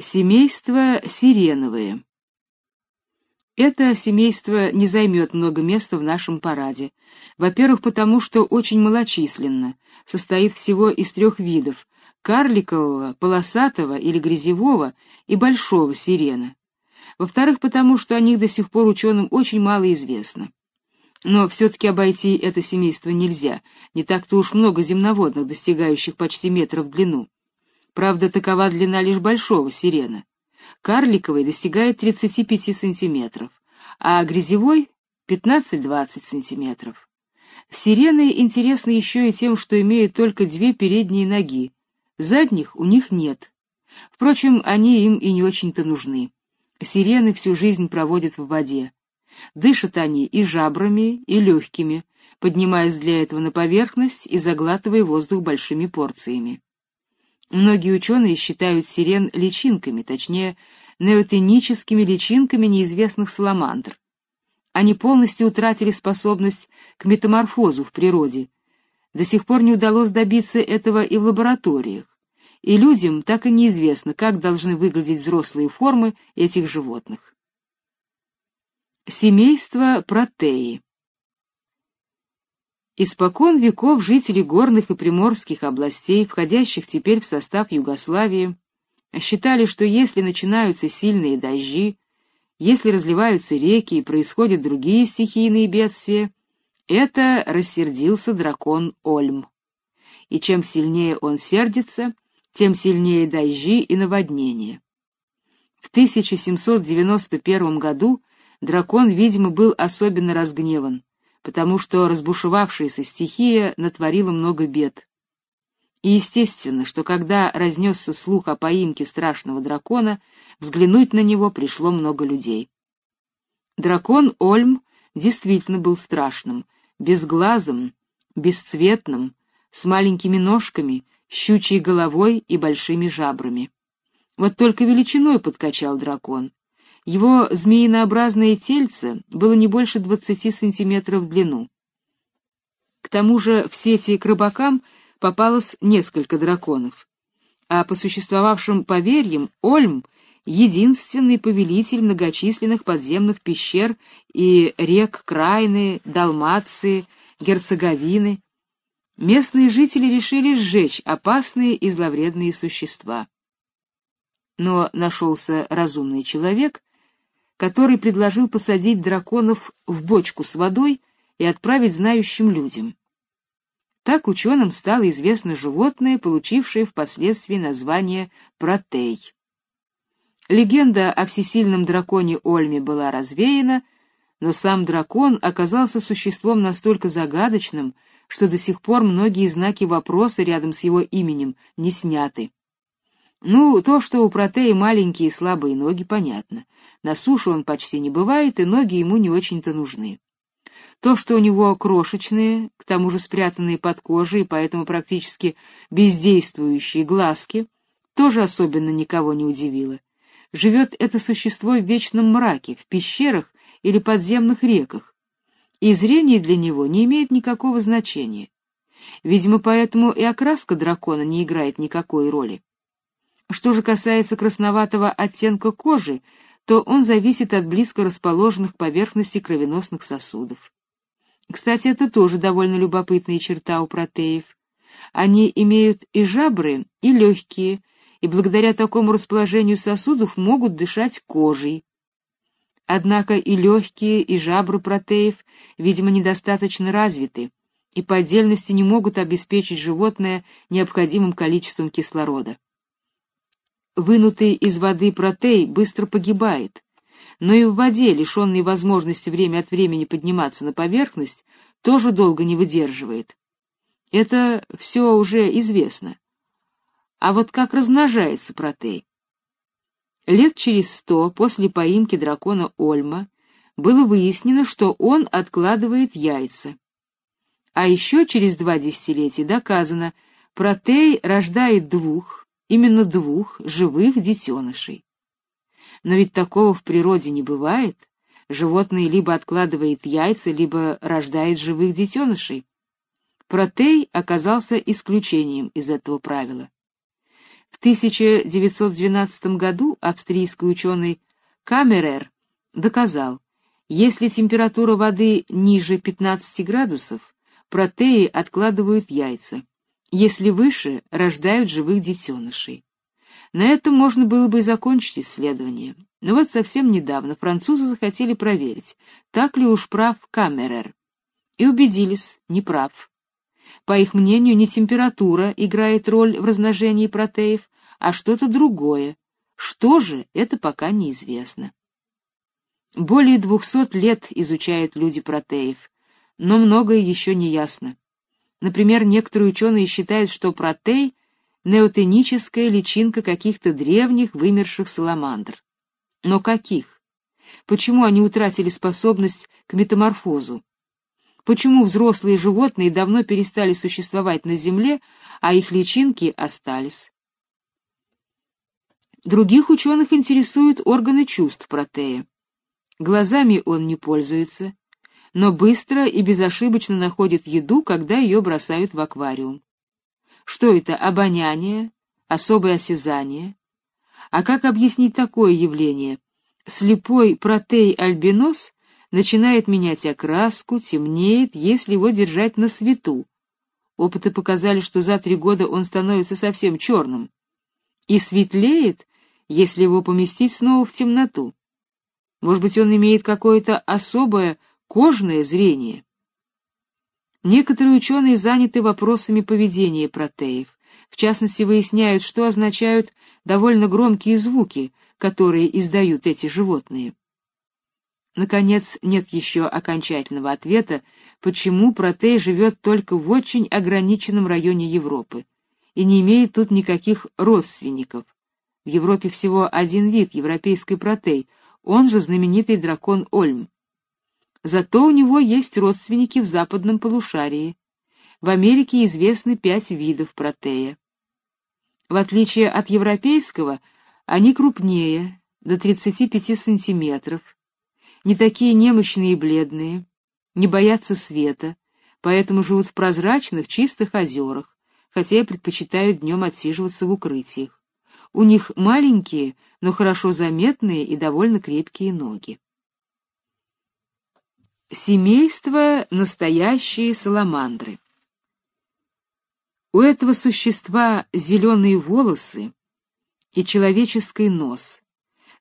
Семейство сиреновые. Это семейство не займет много места в нашем параде. Во-первых, потому что очень малочисленно, состоит всего из трех видов: карликового, полосатого или грязевого и большого сирена. Во-вторых, потому что о них до сих пор ученым очень мало известно. Но все-таки обойти это семейство нельзя, не так-то уж много земноводных, достигающих почти метра в длину. Правда, такова длина лишь большого сирена. Карликовый достигает 35 сантиметров, а грязевой — 15-20 сантиметров. Сирены интересны еще и тем, что имеют только две передние ноги, задних у них нет. Впрочем, они им и не очень-то нужны. Сирены всю жизнь проводят в воде. Дышат они и жабрами, и легкими, поднимаясь для этого на поверхность и заглатывая воздух большими порциями. Многие ученые считают сирен личинками, точнее, неотеническими личинками неизвестных саламандр. Они полностью утратили способность к метаморфозу в природе. До сих пор не удалось добиться этого и в лабораториях. И людям так и неизвестно, как должны выглядеть взрослые формы этих животных. Семейство протеи Испокон веков жители горных и приморских областей, входящих теперь в состав Югославии, считали, что если начинаются сильные дожди, если разливаются реки и происходят другие стихийные бедствия, это рассердился дракон Ольм. И чем сильнее он сердится, тем сильнее дожди и наводнения. В 1791 году дракон, видимо, был особенно разгневан потому что разбушевавшаяся стихия натворила много бед. И естественно, что когда разнесся слух о поимке страшного дракона, взглянуть на него пришло много людей. Дракон Ольм действительно был страшным, безглазым, бесцветным, с маленькими ножками, щучьей головой и большими жабрами. Вот только величиной подкачал дракон, его змеинообразное тельце было не больше двадцати сантиметров в длину. К тому же в сети к рыбакам попалось несколько драконов. А по существовавшим поверьям Ольм — единственный повелитель многочисленных подземных пещер и рек Крайны, Далмации, Герцеговины. Местные жители решили сжечь опасные и зловредные существа. Но нашелся разумный человек, который предложил посадить драконов в бочку с водой и отправить знающим людям. Так ученым стало известно животное, получившее впоследствии название протей. Легенда о всесильном драконе Ольме была развеяна, но сам дракон оказался существом настолько загадочным, что до сих пор многие знаки вопроса рядом с его именем не сняты. Ну, то, что у протеи маленькие и слабые ноги, понятно. На суше он почти не бывает, и ноги ему не очень-то нужны. То, что у него крошечные, к тому же спрятанные под кожей, и поэтому практически бездействующие глазки, тоже особенно никого не удивило. Живет это существо в вечном мраке, в пещерах или подземных реках, и зрение для него не имеет никакого значения. Видимо, поэтому и окраска дракона не играет никакой роли. Что же касается красноватого оттенка кожи, то он зависит от близко расположенных поверхностей кровеносных сосудов. Кстати, это тоже довольно любопытная черта у протеев. Они имеют и жабры, и легкие, и благодаря такому расположению сосудов могут дышать кожей. Однако и легкие, и жабры протеев, видимо, недостаточно развиты, и по отдельности не могут обеспечить животное необходимым количеством кислорода. Вынутый из воды протей быстро погибает, но и в воде, лишенный возможности время от времени подниматься на поверхность, тоже долго не выдерживает. Это все уже известно. А вот как размножается протей? Лет через сто после поимки дракона Ольма было выяснено, что он откладывает яйца. А еще через два десятилетия доказано, протей рождает двух, именно двух живых детенышей. Но ведь такого в природе не бывает. Животное либо откладывает яйца, либо рождает живых детенышей. Протей оказался исключением из этого правила. В 1912 году австрийский ученый Камерер доказал, если температура воды ниже 15 градусов, протеи откладывают яйца, если выше, рождают живых детенышей. На этом можно было бы и закончить исследование. Но вот совсем недавно французы захотели проверить, так ли уж прав Камерер. И убедились, не прав. По их мнению, не температура играет роль в размножении протеев, а что-то другое. Что же, это пока неизвестно. Более двухсот лет изучают люди протеев, но многое еще не ясно. Например, некоторые ученые считают, что протей — неотеническая личинка каких-то древних вымерших саламандр. Но каких? Почему они утратили способность к метаморфозу? Почему взрослые животные давно перестали существовать на Земле, а их личинки остались? Других ученых интересуют органы чувств протея. Глазами он не пользуется, но быстро и безошибочно находит еду, когда ее бросают в аквариум. Что это, обоняние, особое осязание? А как объяснить такое явление? Слепой протей-альбинос начинает менять окраску, темнеет, если его держать на свету. Опыты показали, что за три года он становится совсем черным. И светлеет, если его поместить снова в темноту. Может быть, он имеет какое-то особое кожное зрение? Некоторые ученые заняты вопросами поведения протеев. В частности, выясняют, что означают довольно громкие звуки, которые издают эти животные. Наконец, нет еще окончательного ответа, почему протей живет только в очень ограниченном районе Европы и не имеет тут никаких родственников. В Европе всего один вид европейской протей, он же знаменитый дракон Ольм. Зато у него есть родственники в западном полушарии. В Америке известны пять видов протея. В отличие от европейского, они крупнее, до 35 сантиметров, не такие немощные и бледные, не боятся света, поэтому живут в прозрачных, чистых озерах, хотя и предпочитают днем отсиживаться в укрытиях. У них маленькие, но хорошо заметные и довольно крепкие ноги. Семейство настоящие саламандры. У этого существа зеленые волосы и человеческий нос,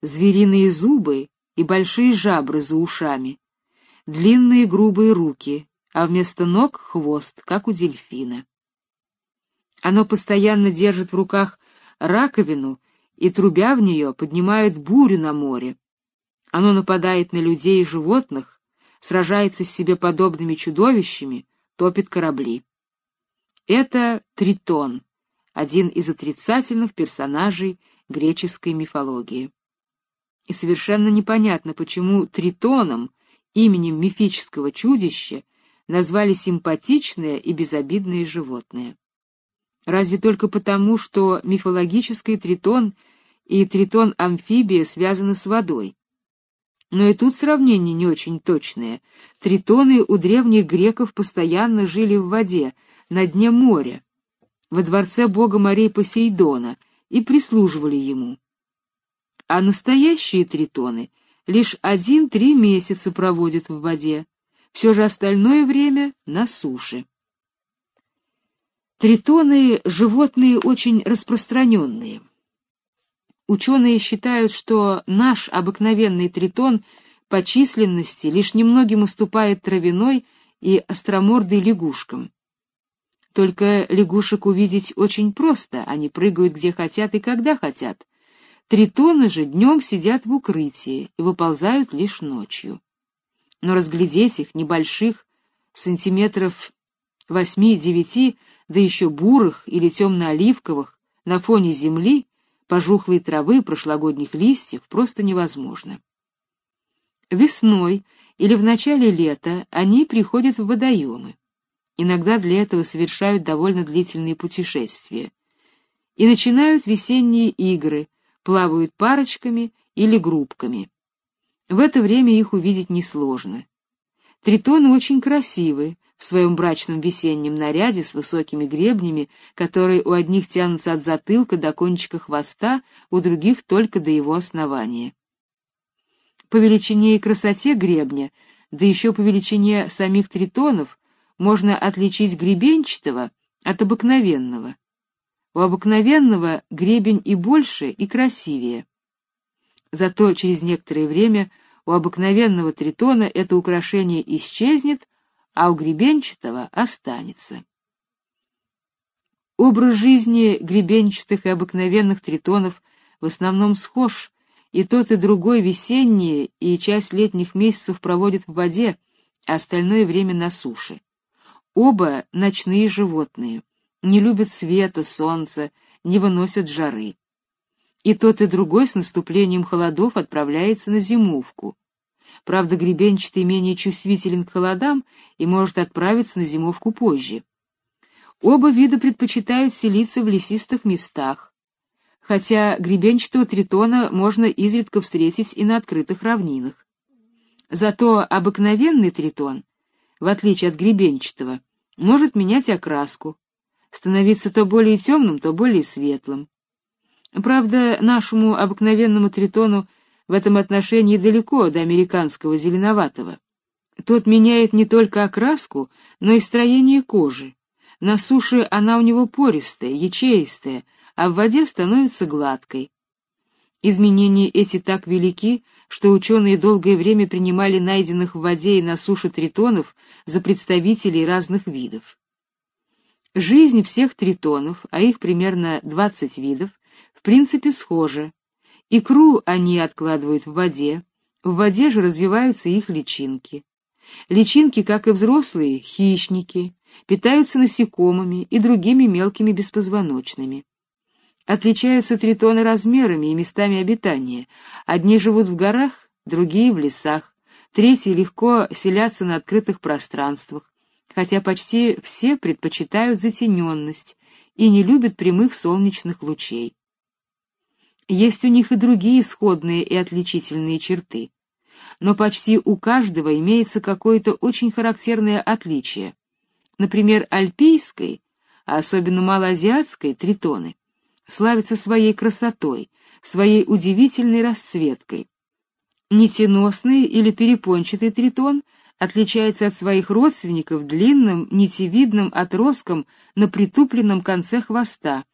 звериные зубы и большие жабры за ушами, длинные грубые руки, а вместо ног — хвост, как у дельфина. Оно постоянно держит в руках раковину и, трубя в нее, поднимает бурю на море. Оно нападает на людей и животных, сражается с себе подобными чудовищами, топит корабли. Это Тритон, один из отрицательных персонажей греческой мифологии. И совершенно непонятно, почему Тритоном, именем мифического чудища, назвали симпатичное и безобидное животное. Разве только потому, что мифологический тритон и тритон-амфибия связаны с водой. Но и тут сравнение не очень точное. Тритоны у древних греков постоянно жили в воде, на дне моря, во дворце бога морей Посейдона, и прислуживали ему. А настоящие тритоны лишь один-три месяца проводят в воде, все же остальное время на суше. Тритоны — животные очень распространенные. Ученые считают, что наш обыкновенный тритон по численности лишь немногим уступает травяной и остромордой лягушкам. Только лягушек увидеть очень просто, они прыгают где хотят и когда хотят. Тритоны же днем сидят в укрытии и выползают лишь ночью. Но разглядеть их, небольших, сантиметров восьми-девяти, да еще бурых или темно-оливковых, на фоне земли, пожухлой травы, прошлогодних листьев просто невозможно. Весной или в начале лета они приходят в водоемы. Иногда для этого совершают довольно длительные путешествия. И начинают весенние игры, плавают парочками или группками. В это время их увидеть несложно. Тритоны очень красивы, в своем брачном весеннем наряде с высокими гребнями, которые у одних тянутся от затылка до кончика хвоста, у других только до его основания. По величине и красоте гребня, да еще по величине самих тритонов, можно отличить гребенчатого от обыкновенного. У обыкновенного гребень и больше, и красивее. Зато через некоторое время у обыкновенного тритона это украшение исчезнет, а у гребенчатого останется. Образ жизни гребенчатых и обыкновенных тритонов в основном схож, и тот и другой весенние и часть летних месяцев проводят в воде, а остальное время на суше. Оба ночные животные, не любят света, солнца, не выносят жары. И тот, и другой с наступлением холодов отправляется на зимовку. Правда, гребенчатый менее чувствителен к холодам и может отправиться на зимовку позже. Оба вида предпочитают селиться в лесистых местах, хотя гребенчатого тритона можно изредка встретить и на открытых равнинах. Зато обыкновенный тритон, в отличие от гребенчатого, может менять окраску, становиться то более темным, то более светлым. Правда, нашему обыкновенному тритону в этом отношении далеко до американского зеленоватого. Тот меняет не только окраску, но и строение кожи. На суше она у него пористая, ячеистая, а в воде становится гладкой. Изменения эти так велики, что ученые долгое время принимали найденных в воде и на суше тритонов за представителей разных видов. Жизнь всех тритонов, а их примерно 20 видов, в принципе схожа, Икру они откладывают в воде, в воде же развиваются их личинки. Личинки, как и взрослые, хищники, питаются насекомыми и другими мелкими беспозвоночными. Отличаются тритоны размерами и местами обитания. Одни живут в горах, другие в лесах, третьи легко селятся на открытых пространствах, хотя почти все предпочитают затененность и не любят прямых солнечных лучей. Есть у них и другие сходные и отличительные черты, но почти у каждого имеется какое-то очень характерное отличие. Например, альпийской, а особенно малоазиатской тритоны славятся своей красотой, своей удивительной расцветкой. Нитеносный или перепончатый тритон отличается от своих родственников длинным нитевидным отростком на притупленном конце хвоста,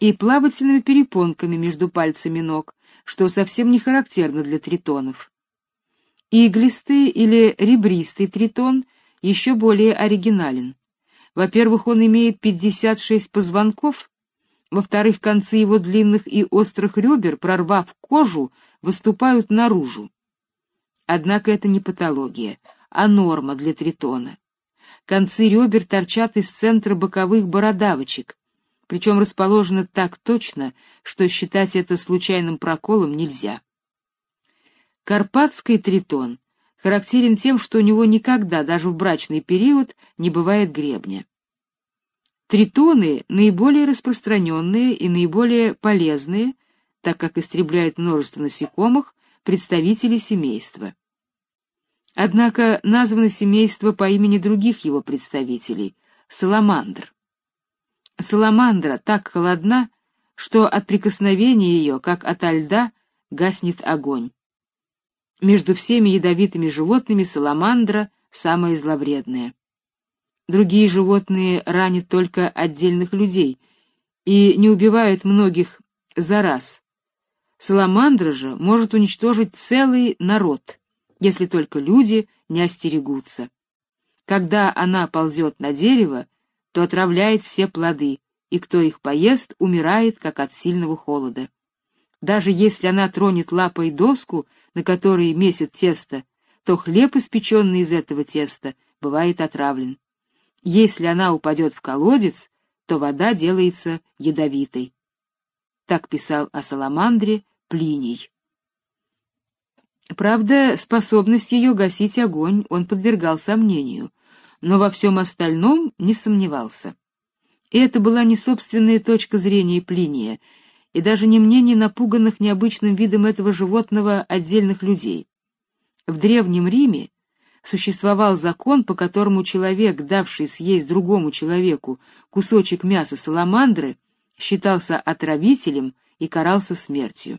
и плавательными перепонками между пальцами ног, что совсем не характерно для тритонов. Иглистый или ребристый тритон еще более оригинален. Во-первых, он имеет 56 позвонков, во-вторых, концы его длинных и острых ребер, прорвав кожу, выступают наружу. Однако это не патология, а норма для тритона. Концы ребер торчат из центра боковых бородавочек, причем расположено так точно, что считать это случайным проколом нельзя. Карпатский тритон характерен тем, что у него никогда, даже в брачный период, не бывает гребня. Тритоны наиболее распространенные и наиболее полезные, так как истребляют множество насекомых, представители семейства. Однако названо семейство по имени других его представителей — саламандр. Саламандра так холодна, что от прикосновения ее, как от льда, гаснет огонь. Между всеми ядовитыми животными саламандра самая зловредная. Другие животные ранят только отдельных людей и не убивают многих за раз. Саламандра же может уничтожить целый народ, если только люди не остерегутся. Когда она ползет на дерево, то отравляет все плоды, и кто их поест, умирает, как от сильного холода. Даже если она тронет лапой доску, на которой месит тесто, то хлеб, испеченный из этого теста, бывает отравлен. Если она упадет в колодец, то вода делается ядовитой. Так писал о саламандре Плиний. Правда, способность ее гасить огонь он подвергал сомнению, но во всем остальном не сомневался. И это была не собственная точка зрения Плиния, и даже не мнение напуганных необычным видом этого животного отдельных людей. В Древнем Риме существовал закон, по которому человек, давший съесть другому человеку кусочек мяса саламандры, считался отравителем и карался смертью.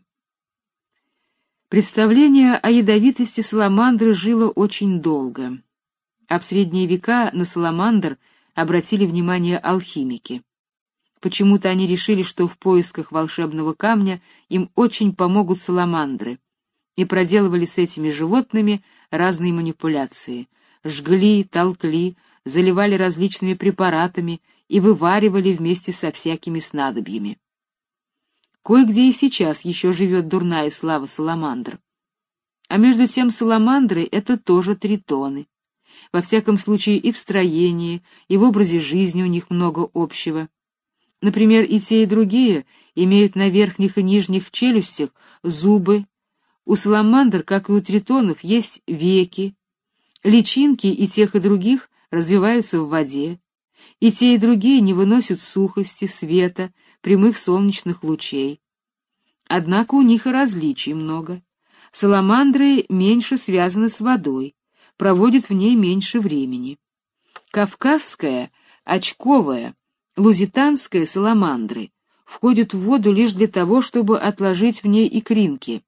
Представление о ядовитости саламандры жило очень долго, а в средние века на саламандр обратили внимание алхимики. Почему-то они решили, что в поисках волшебного камня им очень помогут саламандры, и проделывали с этими животными разные манипуляции. Жгли, толкли, заливали различными препаратами и вываривали вместе со всякими снадобьями. Кое-где и сейчас еще живет дурная слава саламандр. А между тем саламандры — это тоже тритоны. Во всяком случае и в строении, и в образе жизни у них много общего. Например, и те, и другие имеют на верхних и нижних челюстях зубы. У саламандр, как и у тритонов, есть веки. Личинки и тех, и других развиваются в воде. И те, и другие не выносят сухости, света, прямых солнечных лучей. Однако у них и различий много. Саламандры меньше связаны с водой, проводят в ней меньше времени. Кавказская, очковая, лузитанская саламандры входят в воду лишь для того, чтобы отложить в ней икринки.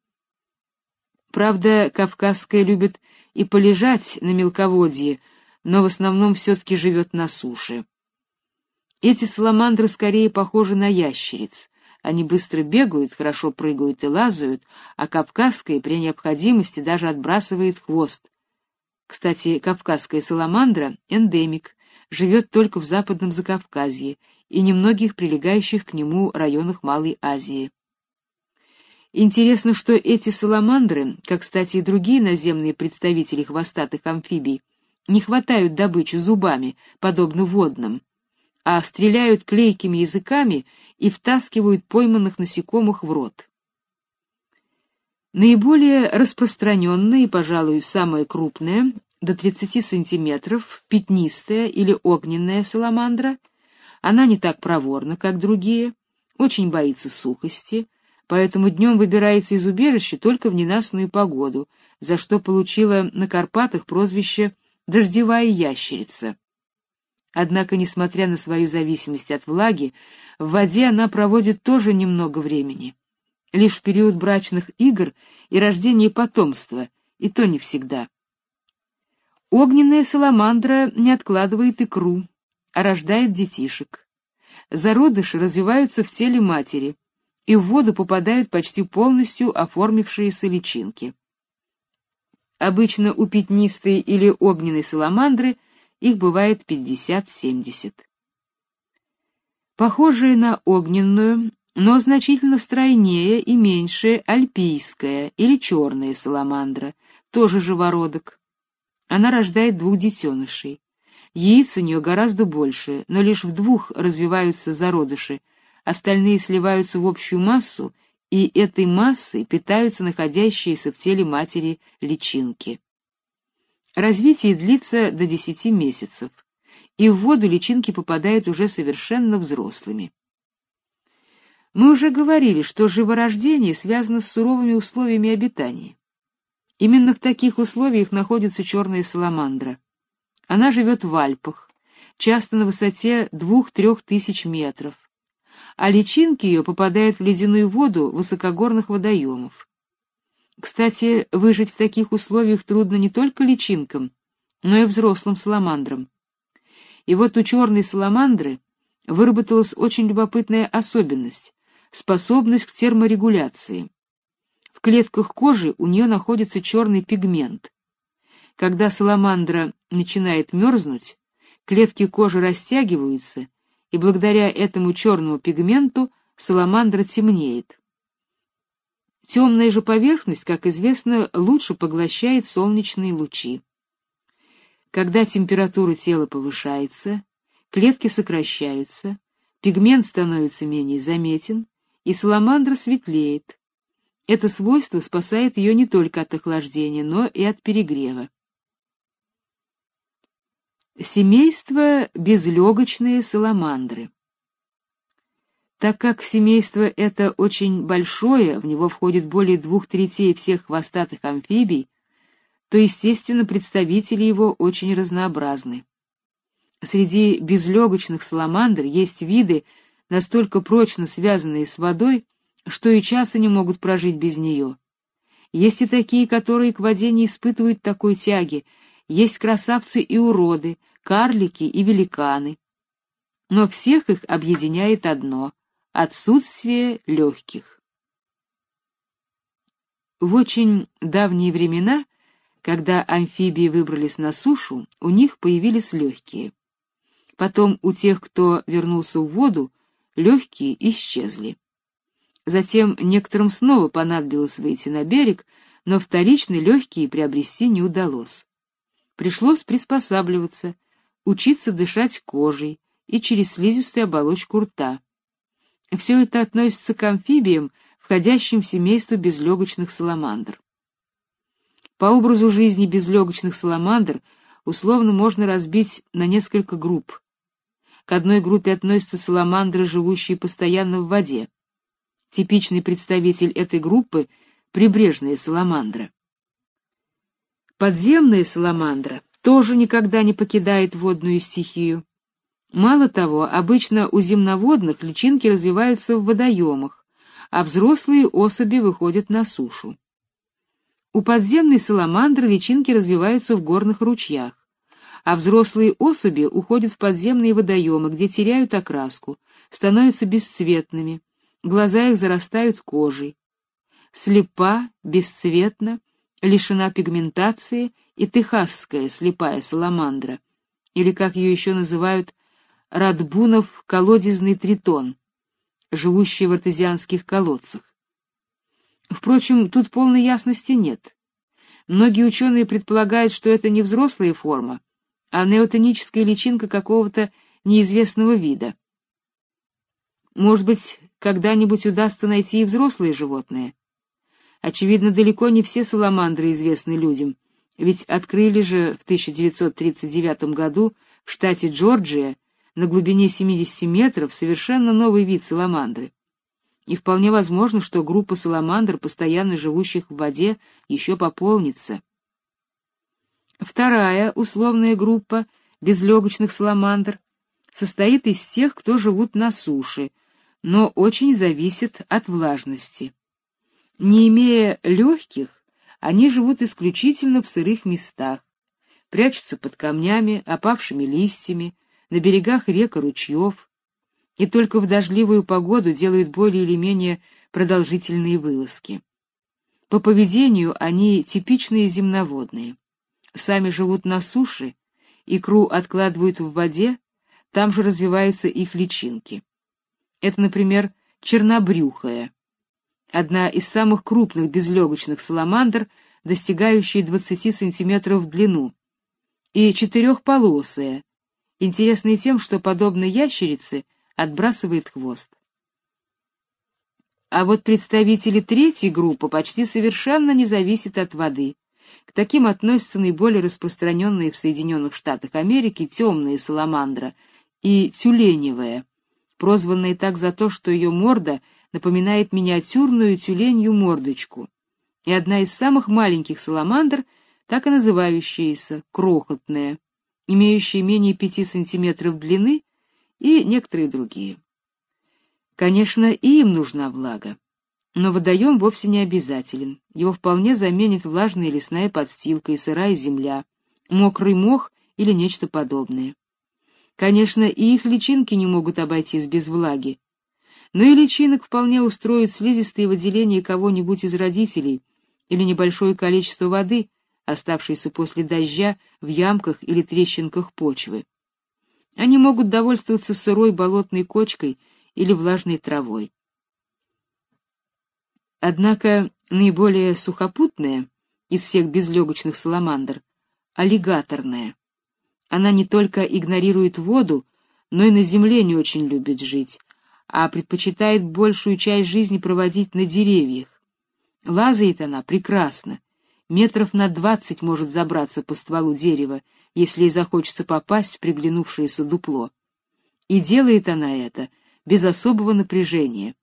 Правда, кавказская любит и полежать на мелководье, но в основном все-таки живет на суше. Эти саламандры скорее похожи на ящериц. Они быстро бегают, хорошо прыгают и лазают, а кавказская при необходимости даже отбрасывает хвост. Кстати, кавказская саламандра — эндемик, живет только в западном Закавказье и немногих прилегающих к нему районах Малой Азии. Интересно, что эти саламандры, как, кстати, и другие наземные представители хвостатых амфибий, не хватают добычу зубами, подобно водным, а стреляют клейкими языками и втаскивают пойманных насекомых в рот. Наиболее распространенная и, пожалуй, самая крупная, до 30 сантиметров, пятнистая или огненная саламандра. Она не так проворна, как другие, очень боится сухости, поэтому днем выбирается из убежища только в ненастную погоду, за что получила на Карпатах прозвище «дождевая ящерица». Однако, несмотря на свою зависимость от влаги, в воде она проводит тоже немного времени. Лишь в период брачных игр и рождения потомства, и то не всегда. Огненная саламандра не откладывает икру, а рождает детишек. Зародыши развиваются в теле матери, и в воду попадают почти полностью оформившиеся личинки. Обычно у пятнистой или огненной саламандры их бывает 50-70. Похожая на огненную, но значительно стройнее и меньше альпийская или черная саламандра, тоже живородок. Она рождает двух детенышей. Яиц у нее гораздо больше, но лишь в двух развиваются зародыши, остальные сливаются в общую массу, и этой массой питаются находящиеся в теле матери личинки. Развитие длится до 10 месяцев, и в воду личинки попадают уже совершенно взрослыми. Мы уже говорили, что живорождение связано с суровыми условиями обитания. Именно в таких условиях находится черная саламандра. Она живет в Альпах, часто на высоте 2-3 тысяч метров, а личинки ее попадают в ледяную воду высокогорных водоемов. Кстати, выжить в таких условиях трудно не только личинкам, но и взрослым саламандрам. И вот у черной саламандры выработалась очень любопытная особенность — способность к терморегуляции. В клетках кожи у нее находится черный пигмент. Когда саламандра начинает мерзнуть, клетки кожи растягиваются, и благодаря этому черному пигменту саламандра темнеет. Темная же поверхность, как известно, лучше поглощает солнечные лучи. Когда температура тела повышается, клетки сокращаются, пигмент становится менее заметен, и саламандра светлеет. Это свойство спасает ее не только от охлаждения, но и от перегрева. Семейство безлегочные саламандры. Так как семейство это очень большое, в него входит более двух третей всех хвостатых амфибий, то, естественно, представители его очень разнообразны. Среди безлегочных саламандр есть виды, настолько прочно связанные с водой, что и часа не могут прожить без нее. Есть и такие, которые к воде не испытывают такой тяги, есть красавцы и уроды, карлики и великаны. Но всех их объединяет одно — отсутствие легких. В очень давние времена, когда амфибии выбрались на сушу, у них появились легкие. Потом у тех, кто вернулся в воду, легкие исчезли. Затем некоторым снова понадобилось выйти на берег, но вторичные легкие приобрести не удалось. Пришлось приспосабливаться, учиться дышать кожей и через слизистую оболочку рта. Все это относится к амфибиям, входящим в семейство безлегочных саламандр. По образу жизни безлегочных саламандр условно можно разбить на несколько групп. К одной группе относятся саламандры, живущие постоянно в воде. Типичный представитель этой группы — прибрежная саламандра. Подземная саламандра тоже никогда не покидает водную стихию. Мало того, обычно у земноводных личинки развиваются в водоемах, а взрослые особи выходят на сушу. У подземной саламандры личинки развиваются в горных ручьях а взрослые особи уходят в подземные водоемы, где теряют окраску, становятся бесцветными, глаза их зарастают кожей. Слепа, бесцветна, лишена пигментации и техасская слепая саламандра, или, как ее еще называют, радбунов колодезный тритон, живущий в артезианских колодцах. Впрочем, тут полной ясности нет. Многие ученые предполагают, что это не взрослая форма, а неотоническая личинка какого-то неизвестного вида. Может быть, когда-нибудь удастся найти и взрослые животные. Очевидно, далеко не все саламандры известны людям, ведь открыли же в 1939 году в штате Джорджия на глубине 70 метров совершенно новый вид саламандры. И вполне возможно, что группа саламандр, постоянно живущих в воде, еще пополнится. Вторая условная группа безлегочных саламандр состоит из тех, кто живут на суше, но очень зависит от влажности. Не имея легких, они живут исключительно в сырых местах, прячутся под камнями, опавшими листьями, на берегах рек и ручьев, и только в дождливую погоду делают более или менее продолжительные вылазки. По поведению они типичные земноводные сами живут на суше, икру откладывают в воде, там же развиваются их личинки. Это, например, чернобрюхая, одна из самых крупных безлегочных саламандр, достигающая 20 сантиметров в длину, и четырехполосая, интересная тем, что, подобно ящерице, отбрасывает хвост. А вот представители третьей группы почти совершенно не зависят от воды. К таким относятся наиболее распространенные в Соединенных Штатах Америки темная саламандра и тюленевая, прозванная так за то, что ее морда напоминает миниатюрную тюленью мордочку, и одна из самых маленьких саламандр, так и называющаяся крохотная, имеющая менее пяти сантиметров длины, и некоторые другие. Конечно, и им нужна влага. Но водоем вовсе не обязателен. Его вполне заменит влажная лесная подстилка и сырая земля, мокрый мох или нечто подобное. Конечно, и их личинки не могут обойтись без влаги. Но и личинок вполне устроит слизистые выделения кого-нибудь из родителей или небольшое количество воды, оставшейся после дождя в ямках или трещинках почвы. Они могут довольствоваться сырой болотной кочкой или влажной травой. Однако наиболее сухопутная из всех безлегочных саламандр — аллигаторная. Она не только игнорирует воду, но и на земле не очень любит жить, а предпочитает большую часть жизни проводить на деревьях. Лазает она прекрасно, метров на двадцать может забраться по стволу дерева, если ей захочется попасть в приглянувшееся дупло. И делает она это без особого напряжения.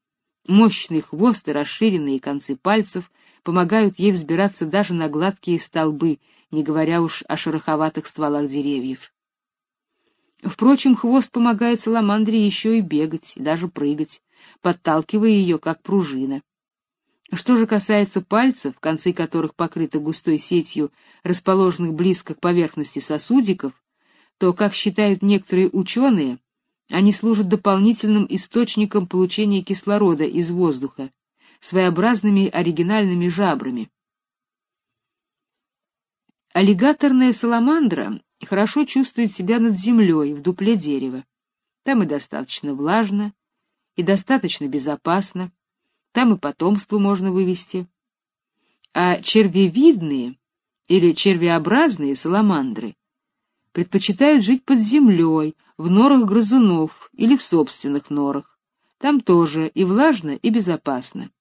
Мощный хвост и расширенные концы пальцев помогают ей взбираться даже на гладкие столбы, не говоря уж о шероховатых стволах деревьев. Впрочем, хвост помогает саламандре еще и бегать, и даже прыгать, подталкивая ее, как пружина. Что же касается пальцев, концы которых покрыты густой сетью, расположенных близко к поверхности сосудиков, то, как считают некоторые ученые, они служат дополнительным источником получения кислорода из воздуха, своеобразными оригинальными жабрами. Аллигаторная саламандра хорошо чувствует себя над землей в дупле дерева. Там и достаточно влажно, и достаточно безопасно, там и потомство можно вывести. А червевидные или червеобразные саламандры предпочитают жить под землей, в норах грызунов или в собственных норах. Там тоже и влажно, и безопасно.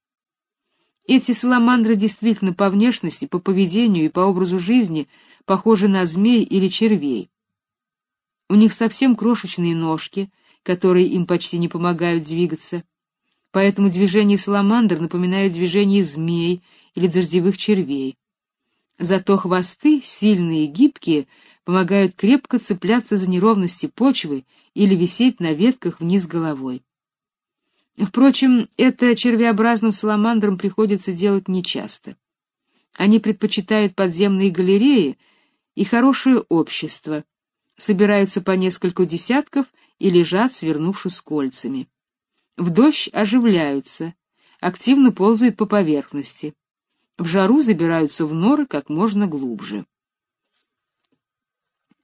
Эти саламандры действительно по внешности, по поведению и по образу жизни похожи на змей или червей. У них совсем крошечные ножки, которые им почти не помогают двигаться. Поэтому движения саламандр напоминают движения змей или дождевых червей. Зато хвосты, сильные и гибкие, помогают крепко цепляться за неровности почвы или висеть на ветках вниз головой. Впрочем, это червеобразным саламандрам приходится делать нечасто. Они предпочитают подземные галереи и хорошее общество, собираются по нескольку десятков и лежат, свернувшись кольцами. В дождь оживляются, активно ползают по поверхности. В жару забираются в норы как можно глубже.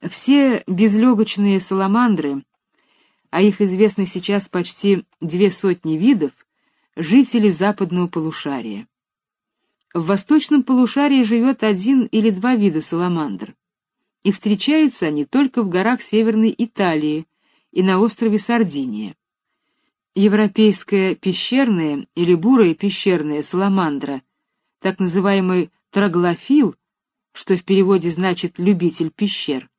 Все безлегочные саламандры а их известно сейчас почти две сотни видов, жители западного полушария. В восточном полушарии живет один или два вида саламандр, и встречаются они только в горах Северной Италии и на острове Сардиния. Европейская пещерная или бурая пещерная саламандра, так называемый троглофил, что в переводе значит «любитель пещер»,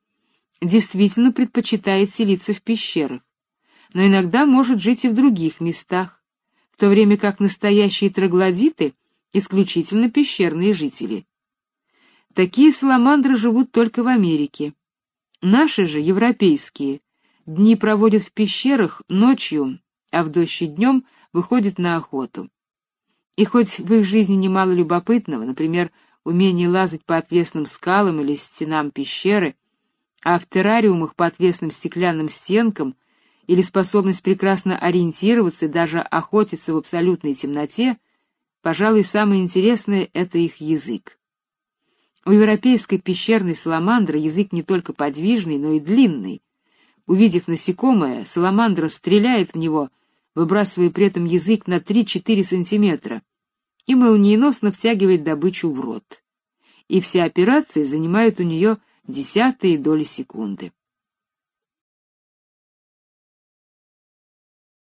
действительно предпочитает селиться в пещерах но иногда может жить и в других местах, в то время как настоящие троглодиты исключительно пещерные жители. Такие саламандры живут только в Америке. Наши же, европейские, дни проводят в пещерах ночью, а в дождь и днем выходят на охоту. И хоть в их жизни немало любопытного, например, умение лазать по отвесным скалам или стенам пещеры, а в террариумах по отвесным стеклянным стенкам — или способность прекрасно ориентироваться и даже охотиться в абсолютной темноте, пожалуй, самое интересное — это их язык. У европейской пещерной саламандры язык не только подвижный, но и длинный. Увидев насекомое, саламандра стреляет в него, выбрасывая при этом язык на 3-4 сантиметра, и молниеносно втягивает добычу в рот. И вся операция занимает у нее десятые доли секунды.